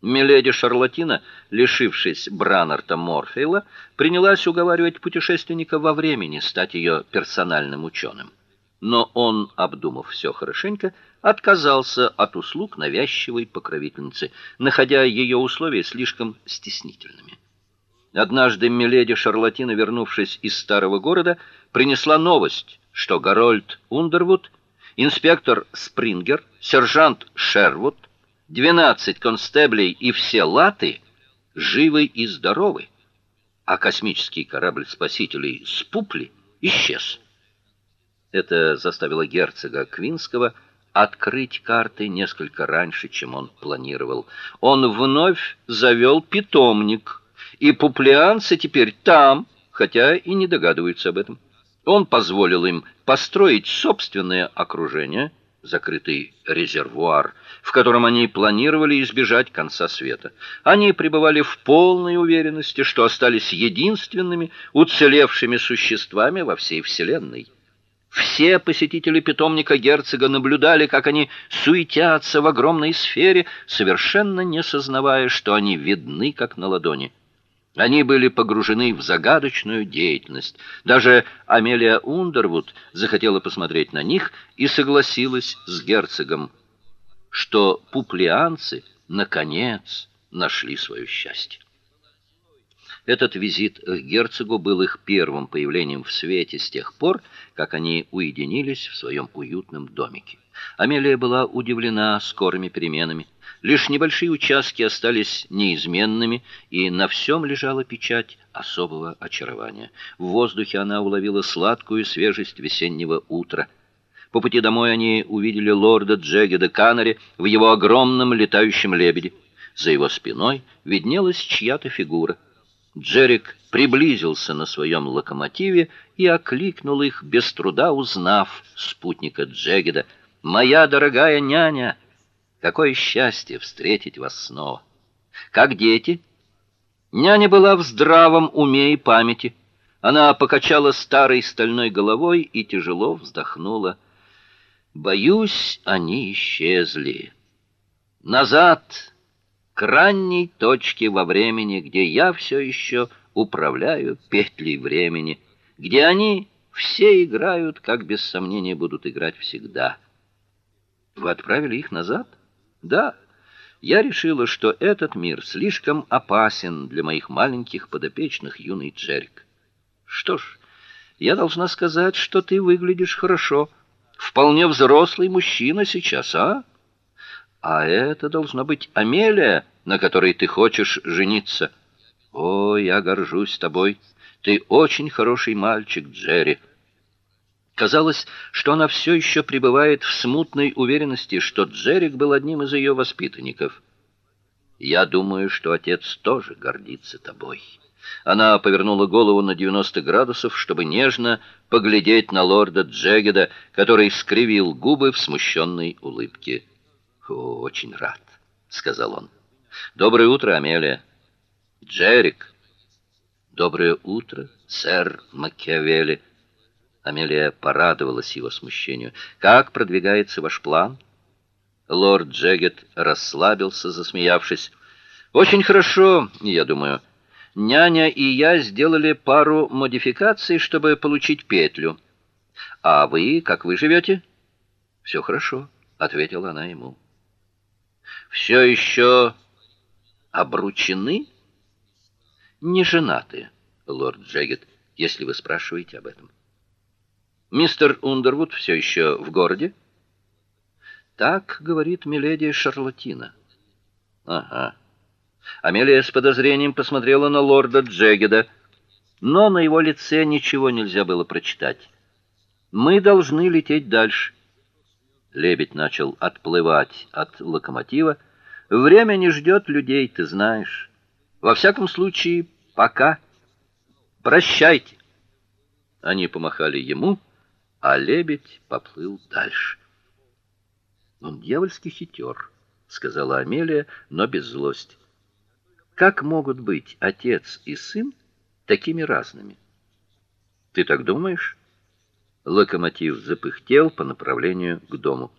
Миледи Шарлатина, лишившись Бранарта Морфейла, принялась уговаривать путешественника во времени стать ее персональным ученым. Но он, обдумав все хорошенько, отказался от услуг навязчивой покровительницы, находя ее условия слишком стеснительными. Однажды миледи Шарлатина, вернувшись из старого города, принесла новость, что Гарольд Ундервуд, инспектор Спрингер, сержант Шервуд 12 констеблей и все латы живы и здоровы, а космический корабль спасителей Спупли исчез. Это заставило герцога Квинского открыть карты несколько раньше, чем он планировал. Он вновь завел питомник, и пуплианцы теперь там, хотя и не догадываются об этом. Он позволил им построить собственное окружение, закрытый резервуар, в котором они планировали избежать конца света. Они пребывали в полной уверенности, что остались единственными уцелевшими существами во всей вселенной. Все посетители питомника герцога наблюдали, как они суетятся в огромной сфере, совершенно не сознавая, что они видны как на ладони. Они были погружены в загадочную деятельность. Даже Амелия Ундервуд захотела посмотреть на них и согласилась с герцогом, что пуплианцы наконец нашли свое счастье. Этот визит к герцогу был их первым появлением в свете с тех пор, как они уединились в своем уютном домике. Амелия была удивлена скорыми переменами. Лишь небольшие участки остались неизменными, и на всем лежала печать особого очарования. В воздухе она уловила сладкую свежесть весеннего утра. По пути домой они увидели лорда Джегеда Канари в его огромном летающем лебеде. За его спиной виднелась чья-то фигура. Джерик приблизился на своем локомотиве и окликнул их, без труда узнав спутника Джегеда — Моя дорогая няня, какое счастье встретить вас снова. Как дети? Няня была в здравом уме и памяти. Она покачала старой стальной головой и тяжело вздохнула. Боюсь, они исчезли. Назад, к ранней точке во времени, где я все еще управляю петлей времени, где они все играют, как без сомнения будут играть всегда. Вы отправили их назад? Да. Я решила, что этот мир слишком опасен для моих маленьких подопечных, юный Джерик. Что ж, я должна сказать, что ты выглядишь хорошо. Вполне взрослый мужчина сейчас, а? А это должна быть Амелия, на которой ты хочешь жениться. О, я горжусь тобой. Ты очень хороший мальчик, Джерри. Казалось, что она все еще пребывает в смутной уверенности, что Джерик был одним из ее воспитанников. Я думаю, что отец тоже гордится тобой. Она повернула голову на 90 градусов, чтобы нежно поглядеть на лорда Джегеда, который скривил губы в смущенной улыбке. "О, очень рад", сказал он. "Доброе утро, Амелия". "Джерик". "Доброе утро, сэр Макиавелли". Амелия порадовалась его смущению. Как продвигается ваш план? Лорд Джегет расслабился, засмеявшись. Очень хорошо, я думаю. Няня и я сделали пару модификаций, чтобы получить петлю. А вы, как вы живете?» «Все хорошо, ответила она ему. «Все еще обручены? Не женаты, лорд Джегет, если вы спрашиваете об этом. Мистер Ундервуд все еще в городе? Так говорит миледи Шарлатина. Ага. Амелия с подозрением посмотрела на лорда Джегеда, но на его лице ничего нельзя было прочитать. Мы должны лететь дальше. Лебедь начал отплывать от локомотива. Время не ждет людей, ты знаешь. Во всяком случае, пока. Прощайте. Они помахали ему а лебедь поплыл дальше. Он дьявольски хитер, сказала Амелия, но без злости. Как могут быть отец и сын такими разными? Ты так думаешь? Локомотив запыхтел по направлению к дому.